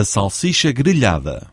a salsicha grelhada.